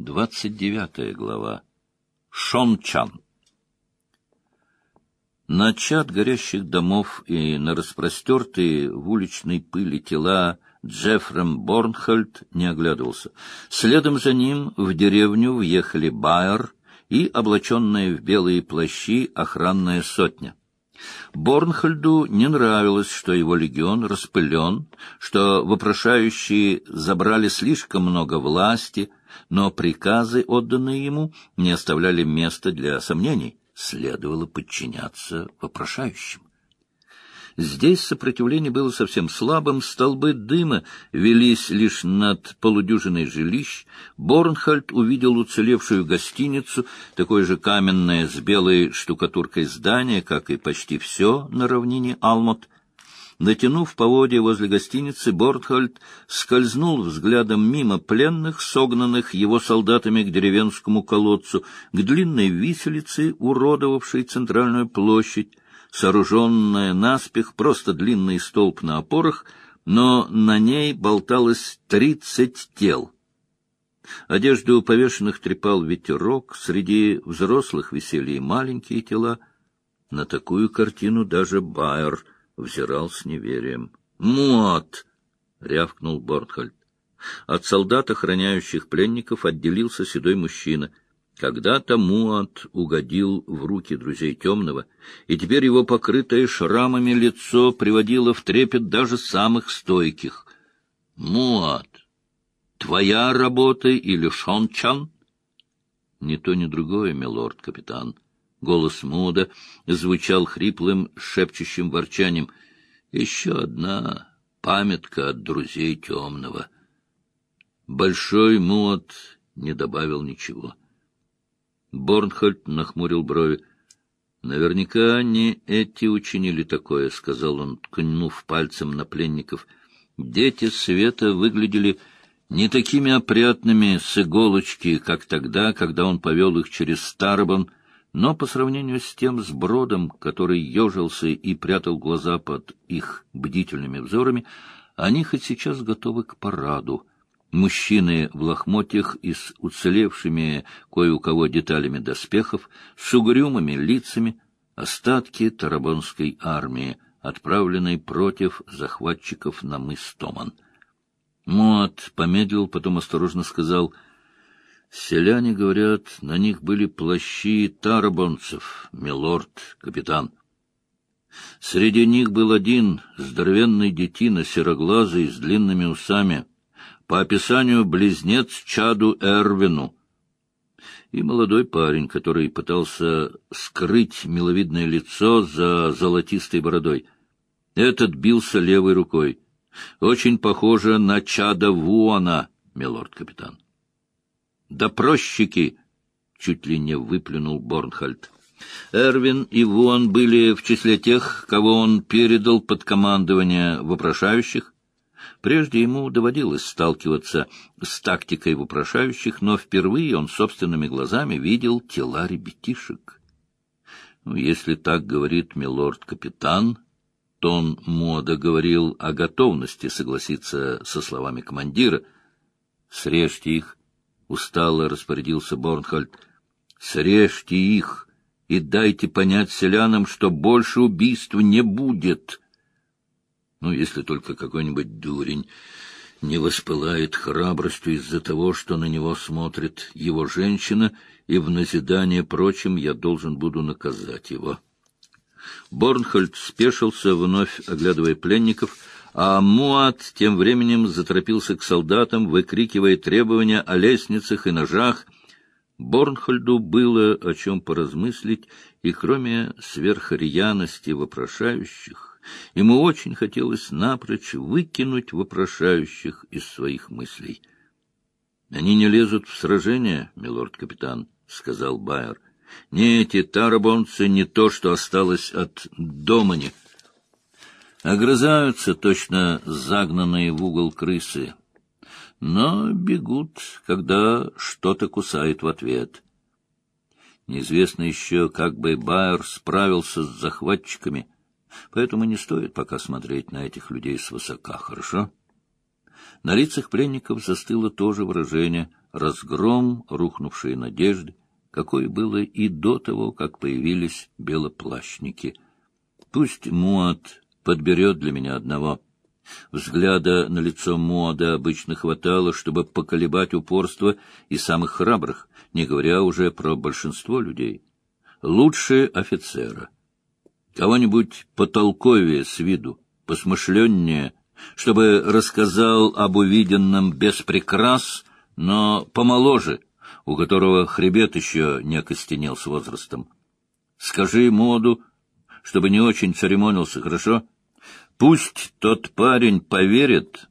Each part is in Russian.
Двадцать девятая глава. Шончан. На чад горящих домов и на распростертые в уличной пыли тела Джеффрем Борнхольд не оглядывался. Следом за ним в деревню въехали Байер и облаченная в белые плащи охранная сотня. Борнхольду не нравилось, что его легион распылен, что вопрошающие забрали слишком много власти, но приказы, отданные ему, не оставляли места для сомнений. Следовало подчиняться вопрошающим. Здесь сопротивление было совсем слабым, столбы дыма велись лишь над полудюжиной жилищ. Борнхальд увидел уцелевшую гостиницу, такое же каменное с белой штукатуркой здание, как и почти все на равнине Алмот. Натянув поводья возле гостиницы, Бортхольд скользнул взглядом мимо пленных, согнанных его солдатами к деревенскому колодцу, к длинной виселице, уродовавшей центральную площадь, сооруженная наспех, просто длинный столб на опорах, но на ней болталось тридцать тел. Одежду повешенных трепал ветерок, среди взрослых висели и маленькие тела. На такую картину даже Байер взирал с неверием. «Мот!» — рявкнул Бортхольд. От солдат, охраняющих пленников, отделился седой мужчина — когда-то Муат угодил в руки друзей Темного, и теперь его покрытое шрамами лицо приводило в трепет даже самых стойких. — Муат, твоя работа или Шончан? — Ни то, ни другое, милорд-капитан. Голос Муда звучал хриплым, шепчущим ворчанием. — Еще одна памятка от друзей Темного. Большой Муат не добавил ничего. — Борнхольд нахмурил брови. — Наверняка не эти учинили такое, — сказал он, ткнув пальцем на пленников. Дети света выглядели не такими опрятными с иголочки, как тогда, когда он повел их через Старбан, но по сравнению с тем сбродом, который ежился и прятал глаза под их бдительными взорами, они хоть сейчас готовы к параду. Мужчины в лохмотьях и с уцелевшими кое у кого деталями доспехов, с угрюмыми лицами, остатки Тарабонской армии, отправленной против захватчиков на мыс Томан. Муат помедлил, потом осторожно сказал, «Селяне, говорят, на них были плащи тарабонцев, милорд, капитан». Среди них был один здоровенный детина, сероглазый, с длинными усами — по описанию близнец Чаду Эрвину, и молодой парень, который пытался скрыть миловидное лицо за золотистой бородой. Этот бился левой рукой. Очень похоже на Чада Вуана, милорд-капитан. «Допросчики!» — чуть ли не выплюнул Борнхальд. Эрвин и Вуан были в числе тех, кого он передал под командование вопрошающих, Прежде ему доводилось сталкиваться с тактикой вопрошающих, но впервые он собственными глазами видел тела ребятишек. Ну, если так говорит милорд-капитан, то он мода говорил о готовности согласиться со словами командира. «Срежьте их!» — устало распорядился Борнхольд. «Срежьте их!» и дайте понять селянам, что больше убийств не будет. Ну, если только какой-нибудь дурень не воспылает храбростью из-за того, что на него смотрит его женщина, и в назидание прочим я должен буду наказать его. Борнхольд спешился, вновь оглядывая пленников, а Муат тем временем заторопился к солдатам, выкрикивая требования о лестницах и ножах. Борнхольду было о чем поразмыслить, и кроме сверхрьяности вопрошающих, Ему очень хотелось напрочь выкинуть вопрошающих из своих мыслей. — Они не лезут в сражение, милорд-капитан, — сказал Байер. — Не эти тарабонцы, не то, что осталось от Домани. Огрызаются точно загнанные в угол крысы, но бегут, когда что-то кусает в ответ. Неизвестно еще, как бы Байер справился с захватчиками — Поэтому не стоит пока смотреть на этих людей свысока, хорошо? На лицах пленников застыло то же выражение — разгром, рухнувшие надежды, какое было и до того, как появились белоплащники. Пусть Муат подберет для меня одного. Взгляда на лицо Муада обычно хватало, чтобы поколебать упорство и самых храбрых, не говоря уже про большинство людей. Лучше офицера. Кого-нибудь потолковее с виду, посмышленнее, чтобы рассказал об увиденном без прикрас, но помоложе — у которого хребет еще не окостенел с возрастом. Скажи моду, чтобы не очень церемонился, хорошо? Пусть тот парень поверит.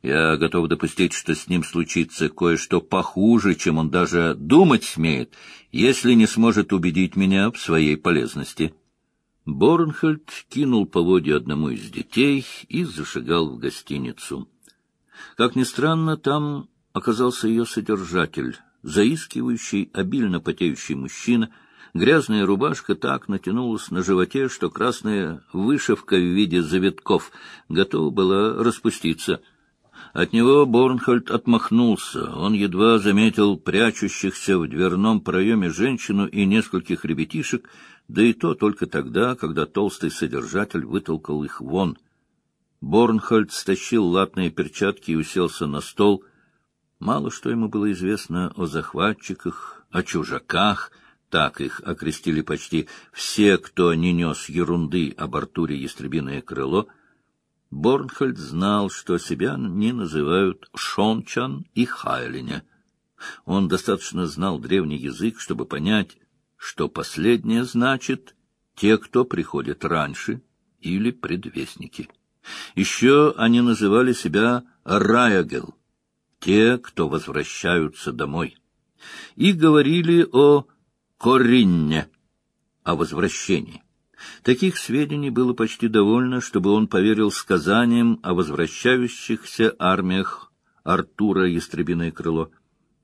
Я готов допустить, что с ним случится кое-что похуже, чем он даже думать смеет, если не сможет убедить меня в своей полезности. Борнхольд кинул поводья одному из детей и зашагал в гостиницу. Как ни странно, там оказался ее содержатель, заискивающий, обильно потеющий мужчина. Грязная рубашка так натянулась на животе, что красная вышивка в виде завитков готова была распуститься. От него Борнхольд отмахнулся. Он едва заметил прячущихся в дверном проеме женщину и нескольких ребятишек, да и то только тогда, когда толстый содержатель вытолкал их вон. Борнхольд стащил латные перчатки и уселся на стол — Мало что ему было известно о захватчиках, о чужаках, так их окрестили почти все, кто не нес ерунды об Артуре Ястребиное крыло. Борнхольд знал, что себя не называют Шончан и Хайлине. Он достаточно знал древний язык, чтобы понять, что последнее значит «те, кто приходит раньше» или «предвестники». Еще они называли себя Раягел, те, кто возвращаются домой, и говорили о Коринне, о возвращении. Таких сведений было почти довольно, чтобы он поверил сказаниям о возвращающихся армиях Артура Ястребиное крыло.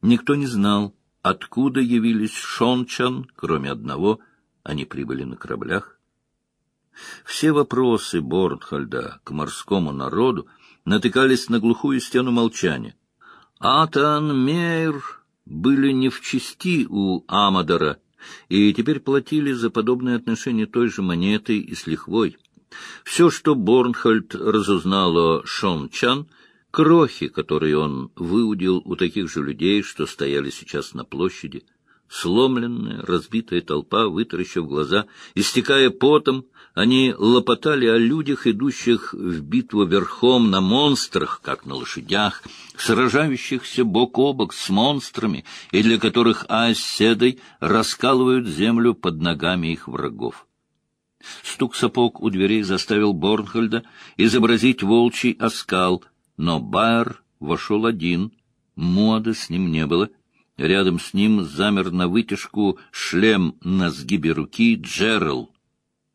Никто не знал, откуда явились Шончан, кроме одного, они прибыли на кораблях. Все вопросы Борнхольда к морскому народу натыкались на глухую стену молчания. Атан Мейр были не в чести у Амадора, и теперь платили за подобные отношения той же монетой и с лихвой. Все, что Борнхольд разузнал о Шон Чан, крохи, которые он выудил у таких же людей, что стояли сейчас на площади, сломленная, разбитая толпа, вытаращив глаза, истекая потом, они лопотали о людях, идущих в битву верхом на монстрах, как на лошадях, сражающихся бок о бок с монстрами, и для которых оседой раскалывают землю под ногами их врагов. Стук сапог у дверей заставил Борнхольда изобразить волчий оскал, но Байер вошел один, мода с ним не было. Рядом с ним замер на вытяжку шлем на сгибе руки Джерал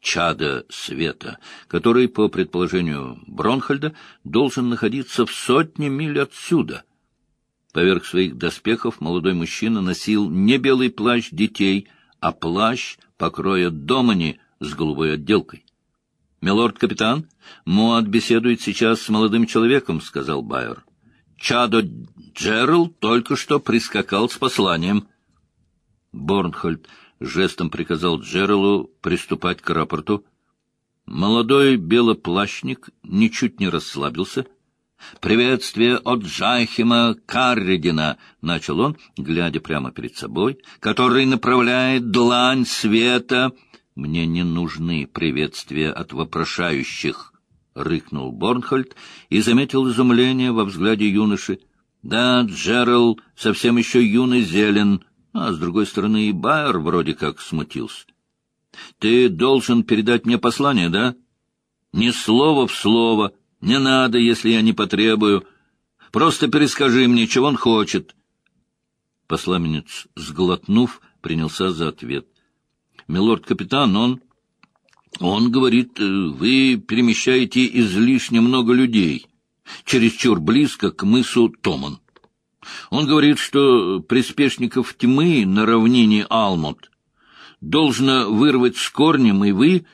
чада света, который, по предположению Бронхольда, должен находиться в сотне миль отсюда. Поверх своих доспехов молодой мужчина носил не белый плащ детей, а плащ покроя домани с голубой отделкой. — Милорд-капитан, Муат беседует сейчас с молодым человеком, — сказал Байер. — Чадо Джерал только что прискакал с посланием. Борнхольд жестом приказал Джералу приступать к рапорту. Молодой белоплащник ничуть не расслабился. «Приветствие от Джахима Карридина», — начал он, глядя прямо перед собой, «который направляет длань света». «Мне не нужны приветствия от вопрошающих», — рыкнул Борнхольд и заметил изумление во взгляде юноши. «Да, Джерал совсем еще юный зелен», а с другой стороны и Байер вроде как смутился. — Ты должен передать мне послание, да? — Ни слова в слово. Не надо, если я не потребую. Просто перескажи мне, чего он хочет. Посламенец, сглотнув, принялся за ответ. — Милорд-капитан, он... Он говорит, э, вы перемещаете излишне много людей, чересчур близко к мысу Томан. Он говорит, что приспешников тьмы на равнине Алмут должно вырвать с корнем, и вы,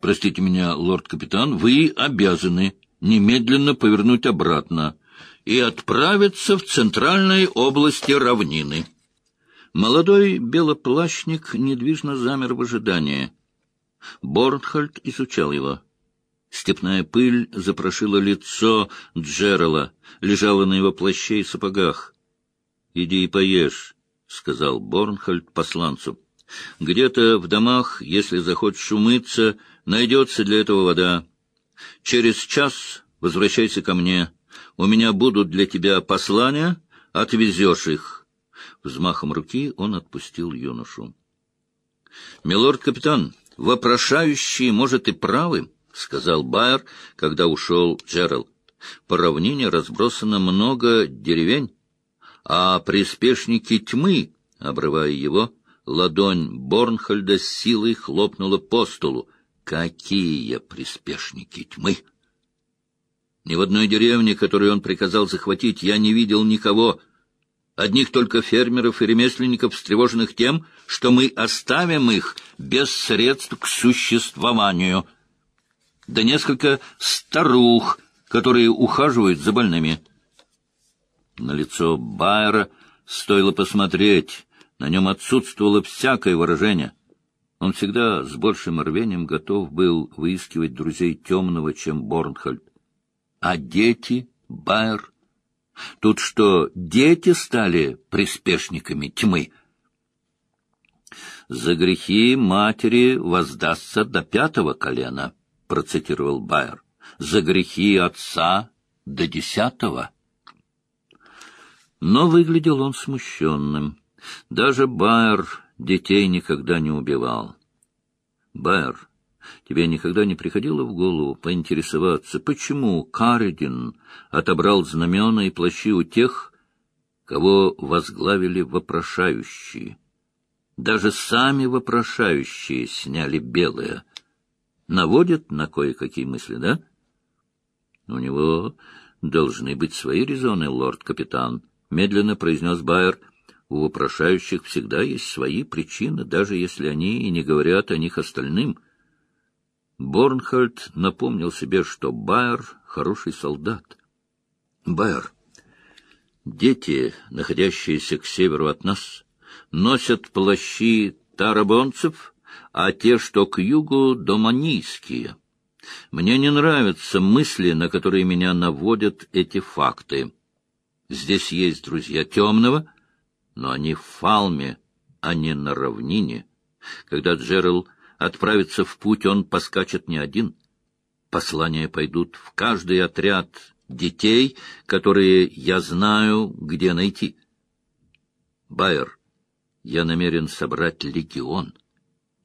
простите меня, лорд-капитан, вы обязаны немедленно повернуть обратно. и отправиться в центральной области равнины. Молодой белоплащник недвижно замер в ожидании. Борнхольд изучал его. Степная пыль запрошила лицо Джерала, лежала на его плаще и сапогах. — Иди и поешь, — сказал Борнхольд посланцу. — Где-то в домах, если захочешь умыться, найдется для этого вода. Через час возвращайся ко мне. У меня будут для тебя послания, отвезешь их. Взмахом руки он отпустил юношу. — Милорд-капитан, вопрошающие, может, и правы, —— сказал Байер, когда ушел Джеральд. — По равнине разбросано много деревень, а приспешники тьмы, обрывая его, ладонь Борнхольда с силой хлопнула по столу. Какие приспешники тьмы! Ни в одной деревне, которую он приказал захватить, я не видел никого. Одних только фермеров и ремесленников, встревоженных тем, что мы оставим их без средств к существованию. Да несколько старух, которые ухаживают за больными. На лицо Байера стоило посмотреть, на нем отсутствовало всякое выражение — он всегда с большим рвением готов был выискивать друзей темного, чем Борнхольд. А дети, Байер? Тут что, дети стали приспешниками тьмы? «За грехи матери воздастся до пятого колена», — процитировал Байер. «За грехи отца до десятого». Но выглядел он смущенным. Даже Байер детей никогда не убивал. Бэр, тебе никогда не приходило в голову поинтересоваться, почему Каредин отобрал знамена и плащи у тех, кого возглавили вопрошающие? Даже сами вопрошающие сняли белое. Наводят на кое-какие мысли, да? У него должны быть свои резоны, лорд-капитан, — медленно произнес Байер — у вопрошающих всегда есть свои причины, даже если они и не говорят о них остальным. Борнхольд напомнил себе, что Байер — хороший солдат. Байер, дети, находящиеся к северу от нас, носят плащи тарабонцев, а те, что к югу, — доманийские. Мне не нравятся мысли, на которые меня наводят эти факты. Здесь есть друзья темного — но они в Фалме, а не на равнине. Когда Джерал отправится в путь, он поскачет не один. Послания пойдут в каждый отряд детей, которые я знаю, где найти. Байер, я намерен собрать легион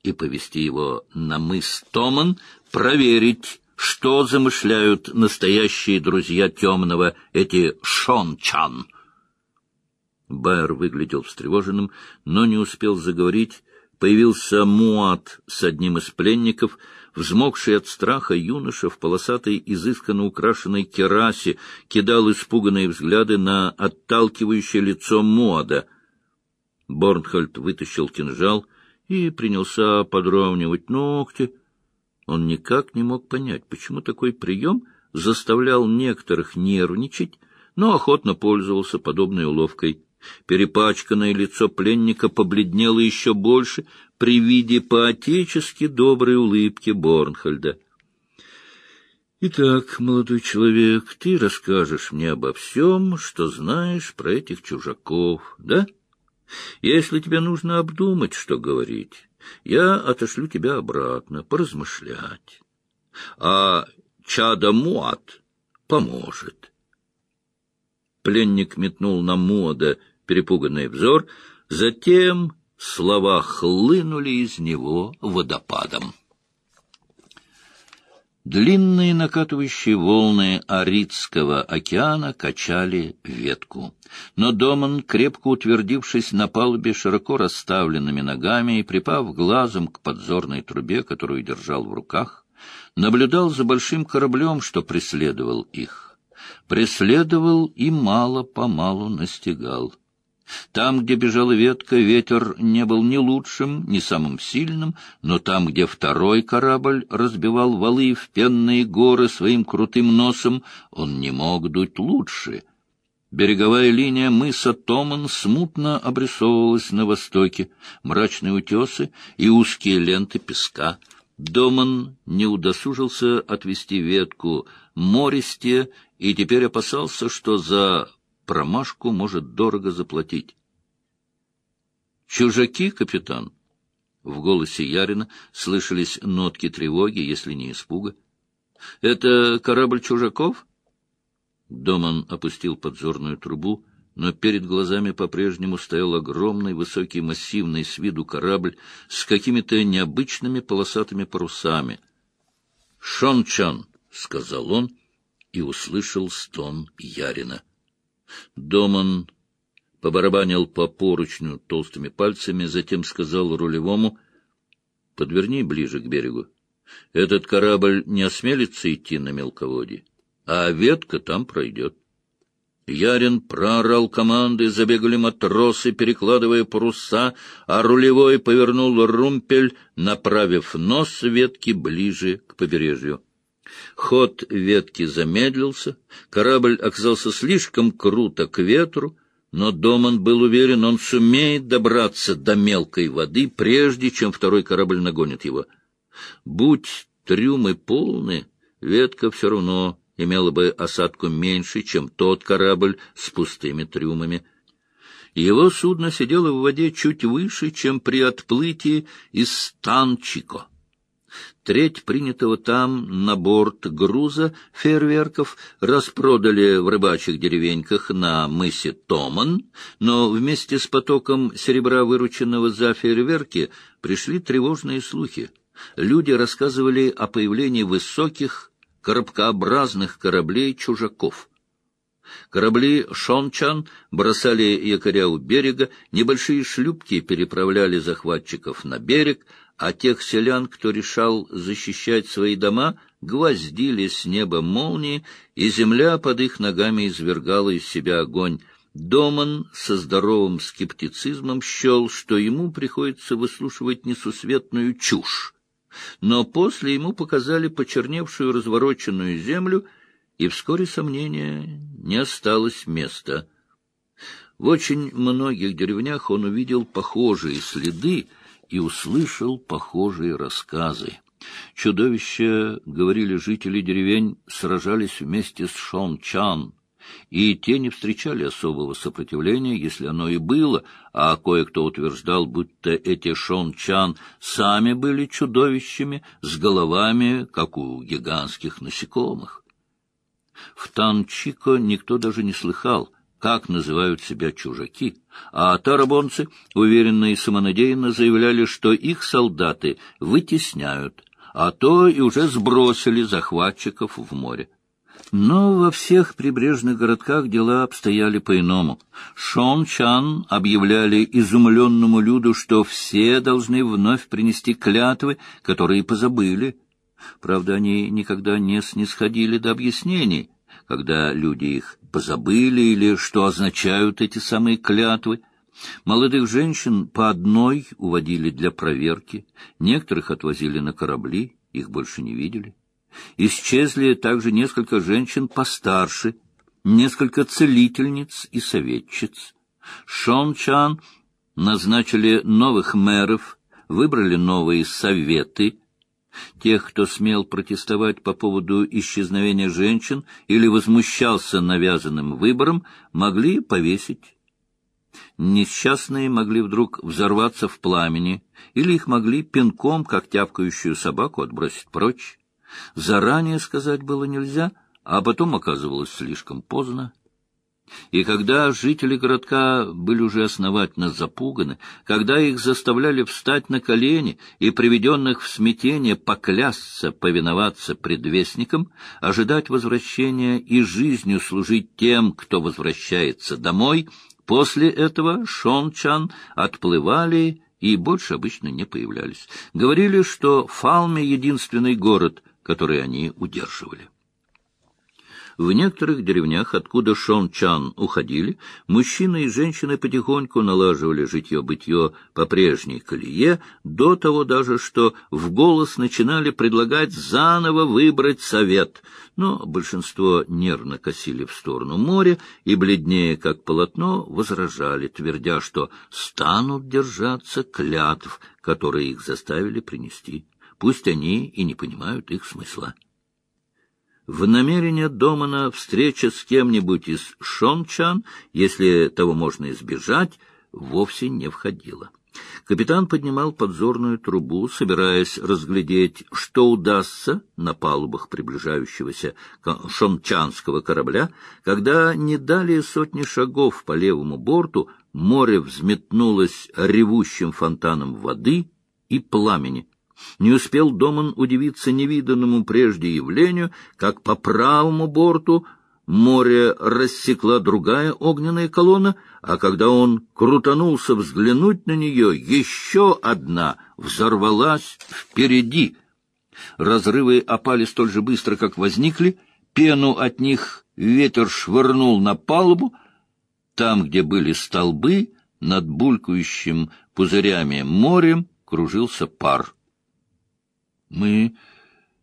и повести его на мыс Томан, проверить, что замышляют настоящие друзья темного, эти Шончан. Байер выглядел встревоженным, но не успел заговорить. Появился Муат с одним из пленников, взмокший от страха юноша в полосатой, изысканно украшенной керасе, кидал испуганные взгляды на отталкивающее лицо Муада. Борнхольд вытащил кинжал и принялся подровнивать ногти. Он никак не мог понять, почему такой прием заставлял некоторых нервничать, но охотно пользовался подобной уловкой. Перепачканное лицо пленника побледнело еще больше при виде поотечески доброй улыбки Борнхольда. «Итак, молодой человек, ты расскажешь мне обо всем, что знаешь про этих чужаков, да? Если тебе нужно обдумать, что говорить, я отошлю тебя обратно, поразмышлять. А Чада Муат поможет». Пленник метнул на Мода перепуганный взор, затем слова хлынули из него водопадом. Длинные накатывающие волны Аридского океана качали ветку. Но Доман, крепко утвердившись на палубе широко расставленными ногами и припав глазом к подзорной трубе, которую держал в руках, наблюдал за большим кораблем, что преследовал их. Преследовал и мало-помалу настигал. Там, где бежала ветка, ветер не был ни лучшим, ни самым сильным, но там, где второй корабль разбивал валы в пенные горы своим крутым носом, он не мог дуть лучше. Береговая линия мыса Томан смутно обрисовывалась на востоке, мрачные утесы и узкие ленты песка. Доман не удосужился отвести ветку мористе и теперь опасался, что за промашку может дорого заплатить. «Чужаки, капитан!» В голосе Ярина слышались нотки тревоги, если не испуга. «Это корабль чужаков?» Доман опустил подзорную трубу, но перед глазами по-прежнему стоял огромный, высокий, массивный с виду корабль с какими-то необычными полосатыми парусами. «Шон-чан!» — сказал он и услышал стон Ярина. Доман побарабанил по поручню толстыми пальцами, затем сказал рулевому «Подверни ближе к берегу. Этот корабль не осмелится идти на мелководье а ветка там пройдет. Ярин проорал команды, забегали матросы, перекладывая паруса, а рулевой повернул румпель, направив нос ветки ближе к побережью. Ход ветки замедлился, корабль оказался слишком круто к ветру, но Доман был уверен, он сумеет добраться до мелкой воды, прежде чем второй корабль нагонит его. Будь трюмы полны, ветка все равно имела бы осадку меньше, чем тот корабль с пустыми трюмами. Его судно сидело в воде чуть выше, чем при отплытии из Танчико. Треть принятого там на борт груза фейерверков распродали в рыбачьих деревеньках на мысе Томан, но вместе с потоком серебра, вырученного за фейерверки, пришли тревожные слухи. Люди рассказывали о появлении высоких коробкообразных кораблей чужаков. Корабли «Шончан» бросали якоря у берега, небольшие шлюпки переправляли захватчиков на берег, а тех селян, кто решал защищать свои дома, гвоздили с неба молнии, и земля под их ногами извергала из себя огонь. Доман со здоровым скептицизмом счел, что ему приходится выслушивать несусветную чушь но после ему показали почерневшую развороченную землю, и вскоре сомнения не осталось места. В очень многих деревнях он увидел похожие следы и услышал похожие рассказы. Чудовища, говорили жители деревень, сражались вместе с Шон-Чан, и те не встречали особого сопротивления, если оно и было, а кое-кто утверждал, будто эти шон-чан сами были чудовищами с головами, как у гигантских насекомых. В Танчико никто даже не слыхал, как называют себя чужаки, а тарабонцы уверенно и самонадеянно заявляли, что их солдаты вытесняют, а то и уже сбросили захватчиков в море. Но во всех прибрежных городках дела обстояли по-иному. Шон Чан объявляли изумленному люду, что все должны вновь принести клятвы, которые позабыли. Правда, они никогда не снисходили до объяснений, когда люди их позабыли или что означают эти самые клятвы. Молодых женщин по одной уводили для проверки, некоторых отвозили на корабли, их больше не видели. Исчезли также несколько женщин постарше, несколько целительниц и советчиц. Шон Чан назначили новых мэров, выбрали новые советы. Тех, кто смел протестовать по поводу исчезновения женщин или возмущался навязанным выбором, могли повесить. Несчастные могли вдруг взорваться в пламени, или их могли пинком, как тявкающую собаку, отбросить прочь. Заранее сказать было нельзя, а потом оказывалось слишком поздно. И когда жители городка были уже основательно запуганы, когда их заставляли встать на колени и приведенных в смятение поклясться, повиноваться предвестникам, ожидать возвращения и жизнью служить тем, кто возвращается домой, после этого Шон-Чан отплывали и больше обычно не появлялись. Говорили, что Фалме — единственный город, который они удерживали. В некоторых деревнях, откуда Шон Чан уходили, мужчины и женщины потихоньку налаживали житье-бытье по прежней колее, до того даже, что в голос начинали предлагать заново выбрать совет. Но большинство нервно косили в сторону моря и, бледнее как полотно, возражали, твердя, что станут держаться клятв, которые их заставили принести. Пусть они и не понимают их смысла. В намерение Домана встреча с кем-нибудь из Шончан, если того можно избежать, вовсе не входила. Капитан поднимал подзорную трубу, собираясь разглядеть, что удастся на палубах приближающегося шончанского корабля, когда не далее сотни шагов по левому борту море взметнулось ревущим фонтаном воды и пламени. Не успел Доман удивиться невиданному прежде явлению, как по правому борту море рассекла другая огненная колонна, а когда он крутанулся взглянуть на нее, еще одна взорвалась впереди. Разрывы опали столь же быстро, как возникли, пену от них ветер швырнул на палубу, там, где были столбы, над булькающим пузырями морем кружился пар. Мы...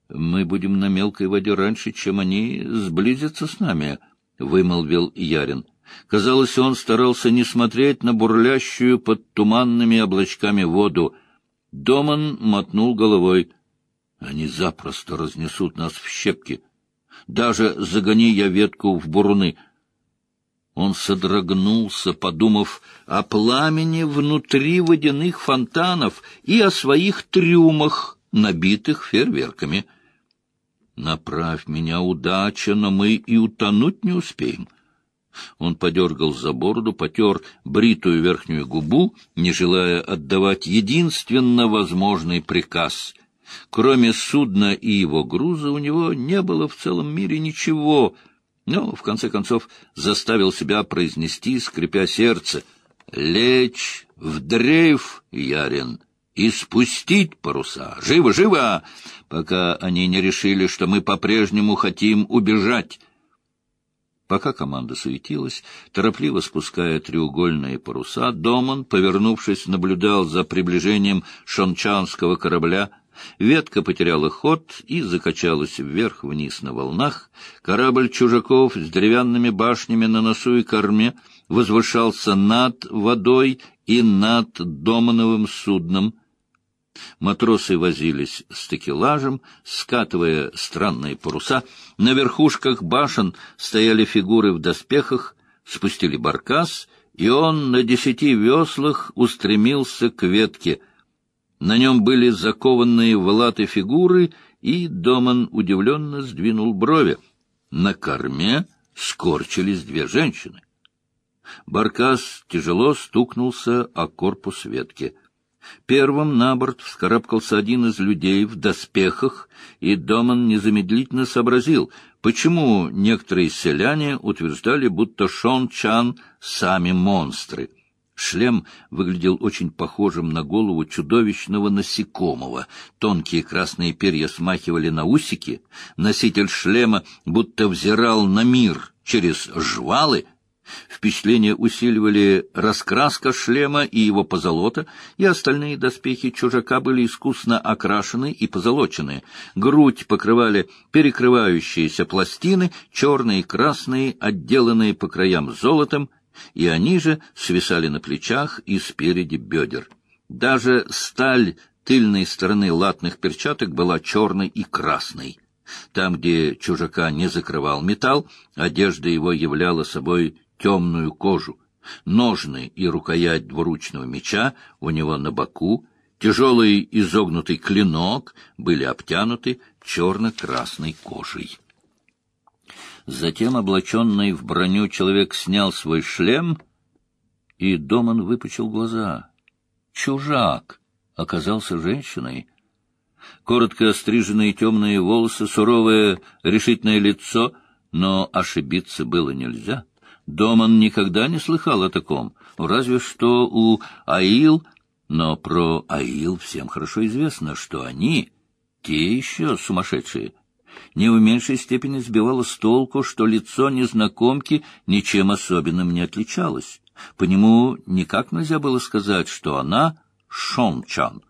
мы будем на мелкой воде раньше, чем они сблизятся с нами, — вымолвил Ярин. Казалось, он старался не смотреть на бурлящую под туманными облачками воду. Доман мотнул головой. Они запросто разнесут нас в щепки. Даже загони я ветку в буруны. Он содрогнулся, подумав о пламени внутри водяных фонтанов и о своих трюмах, набитых фейерверками. Направь меня, удача, но мы и утонуть не успеем. Он подергал за бороду, потер бритую верхнюю губу, не желая отдавать единственно возможный приказ. Кроме судна и его груза у него не было в целом мире ничего, но, в конце концов, заставил себя произнести, скрипя сердце, «Лечь в дрейф, Ярин!» И спустить паруса. Живо, живо! Пока они не решили, что мы по-прежнему хотим убежать. Пока команда суетилась, торопливо спуская треугольные паруса, Доман, повернувшись, наблюдал за приближением шончанского корабля. Ветка потеряла ход и закачалась вверх-вниз на волнах. Корабль чужаков с деревянными башнями на носу и корме возвышался над водой и над Домановым судном — Матросы возились с текелажем, скатывая странные паруса. На верхушках башен стояли фигуры в доспехах, спустили баркас, и он на десяти веслах устремился к ветке. На нем были закованные в латы фигуры, и Доман удивленно сдвинул брови. На корме скорчились две женщины. Баркас тяжело стукнулся о корпус ветки — Первым на борт вскарабкался один из людей в доспехах, и Доман незамедлительно сообразил, почему некоторые селяне утверждали, будто Шон Чан — сами монстры. Шлем выглядел очень похожим на голову чудовищного насекомого. Тонкие красные перья смахивали на усики. Носитель шлема будто взирал на мир через жвалы — Впечатление усиливали раскраска шлема и его позолота, и остальные доспехи чужака были искусно окрашены и позолочены. Грудь покрывали перекрывающиеся пластины, черные и красные, отделанные по краям золотом, и они же свисали на плечах и спереди бедер. Даже сталь тыльной стороны латных перчаток была черной и красной. Там, где чужака не закрывал металл, одежда его являла собой темную кожу, ножны и рукоять двуручного меча у него на боку, тяжелый изогнутый клинок были обтянуты черно-красной кожей. Затем, облаченный в броню, человек снял свой шлем, и Доман выпучил глаза. Чужак оказался женщиной. Коротко остриженные темные волосы, суровое решительное лицо, но ошибиться было нельзя — Доман никогда не слыхал о таком, разве что у Аил, но про Аил всем хорошо известно, что они те еще сумасшедшие. не в меньшей степени сбивало с толку, что лицо незнакомки ничем особенным не отличалось. По нему никак нельзя было сказать, что она Шончан.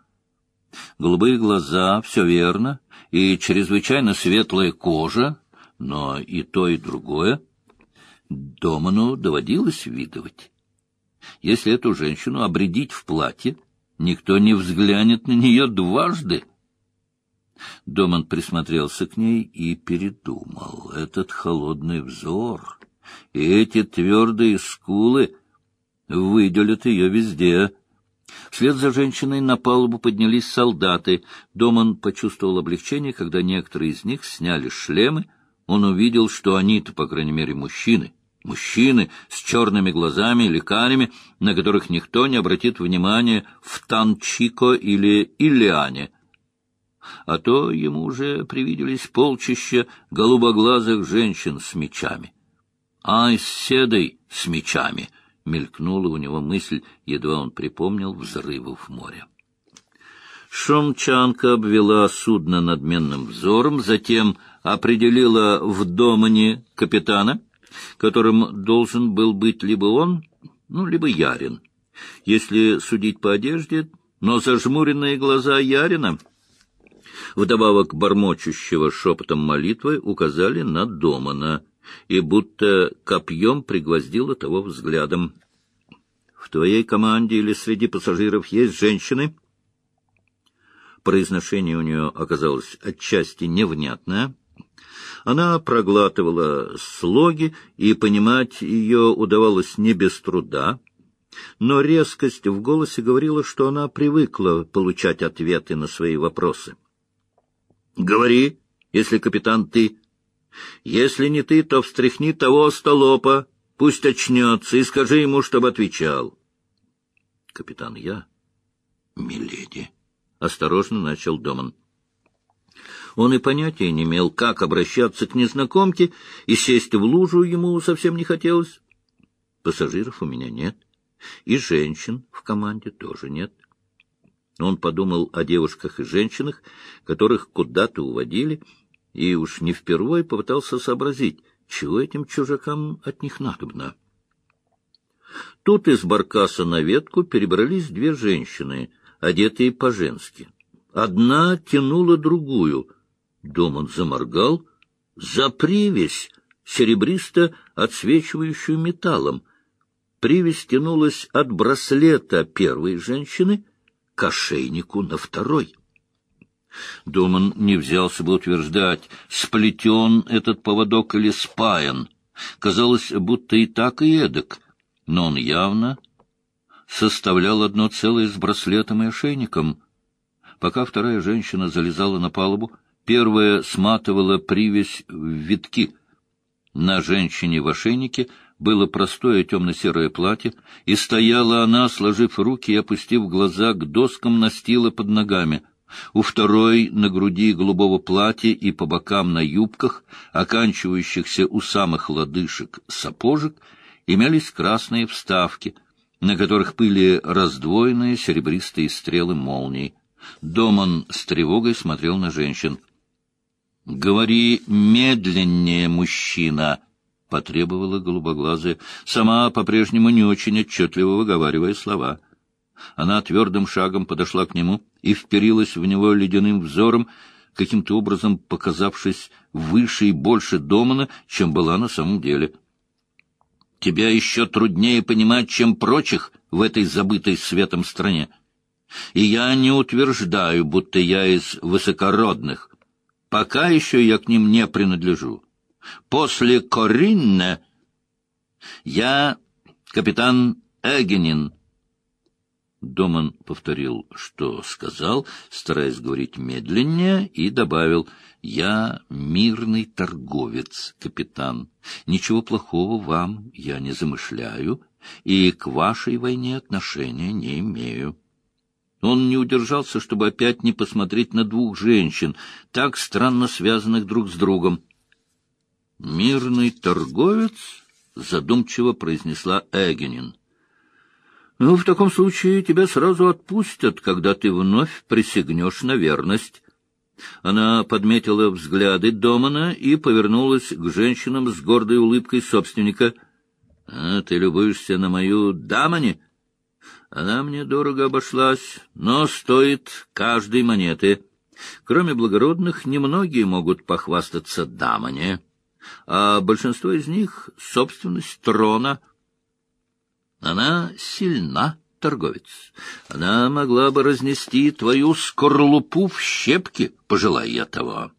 Голубые глаза, все верно, и чрезвычайно светлая кожа, но и то, и другое Доману доводилось видывать. Если эту женщину обредить в платье, никто не взглянет на нее дважды. Доман присмотрелся к ней и передумал. Этот холодный взор и эти твердые скулы выделят ее везде. Вслед за женщиной на палубу поднялись солдаты. Доман почувствовал облегчение, когда некоторые из них сняли шлемы. Он увидел, что они-то, по крайней мере, мужчины. Мужчины с черными глазами или карями, на которых никто не обратит внимания в Танчико или Ильяне. А то ему уже привиделись полчища голубоглазых женщин с мечами. Ай, с седой с мечами! — мелькнула у него мысль, едва он припомнил взрывы в море. Шомчанка обвела судно надменным взором, затем определила в домане капитана — которым должен был быть либо он, ну, либо Ярин. Если судить по одежде, но зажмуренные глаза Ярина, вдобавок бормочущего шепотом молитвы, указали на Домана, и будто копьем пригвоздило того взглядом. «В твоей команде или среди пассажиров есть женщины?» Произношение у нее оказалось отчасти невнятное — она проглатывала слоги, и понимать ее удавалось не без труда, но резкость в голосе говорила, что она привыкла получать ответы на свои вопросы. — Говори, если капитан ты. Если не ты, то встряхни того столопа, пусть очнется, и скажи ему, чтобы отвечал. — Капитан я? — Миледи. — осторожно начал Доман. — он и понятия не имел, как обращаться к незнакомке, и сесть в лужу ему совсем не хотелось. Пассажиров у меня нет, и женщин в команде тоже нет. Он подумал о девушках и женщинах, которых куда-то уводили, и уж не впервые попытался сообразить, чего этим чужакам от них надобно. Тут из баркаса на ветку перебрались две женщины, одетые по-женски. Одна тянула другую, Домон заморгал. За привязь, серебристо отсвечивающую металлом. Привязь тянулась от браслета первой женщины к ошейнику на второй. Доман не взялся бы утверждать, сплетен этот поводок или спаян. Казалось, будто и так, и эдак, но он явно составлял одно целое с браслетом и ошейником. Пока вторая женщина залезала на палубу, Первая сматывала привязь в витки. На женщине в ошейнике было простое темно-серое платье, и стояла она, сложив руки и опустив глаза к доскам настила под ногами. У второй на груди голубого платья и по бокам на юбках, оканчивающихся у самых лодыжек сапожек, имелись красные вставки, на которых были раздвоенные серебристые стрелы молний. Доман с тревогой смотрел на женщин. — Говори медленнее, мужчина, — потребовала голубоглазая, сама по-прежнему не очень отчетливо выговаривая слова. Она твердым шагом подошла к нему и вперилась в него ледяным взором, каким-то образом показавшись выше и больше Домана, чем была на самом деле. — Тебя еще труднее понимать, чем прочих в этой забытой светом стране. И я не утверждаю, будто я из высокородных. Пока еще я к ним не принадлежу. После Коринна я капитан Эгенин. Доман повторил, что сказал, стараясь говорить медленнее, и добавил, «Я мирный торговец, капитан. Ничего плохого вам я не замышляю, и к вашей войне отношения не имею». Он не удержался, чтобы опять не посмотреть на двух женщин, так странно связанных друг с другом. «Мирный торговец?» — задумчиво произнесла Эгенин. «Ну, в таком случае тебя сразу отпустят, когда ты вновь присягнешь на верность». Она подметила взгляды Домана и повернулась к женщинам с гордой улыбкой собственника. — А ты любуешься на мою дамани? Она мне дорого обошлась, но стоит каждой монеты. Кроме благородных, немногие могут похвастаться дамане, а большинство из них — собственность трона. Она сильна, торговец. Она могла бы разнести твою скорлупу в щепки, пожелая я того.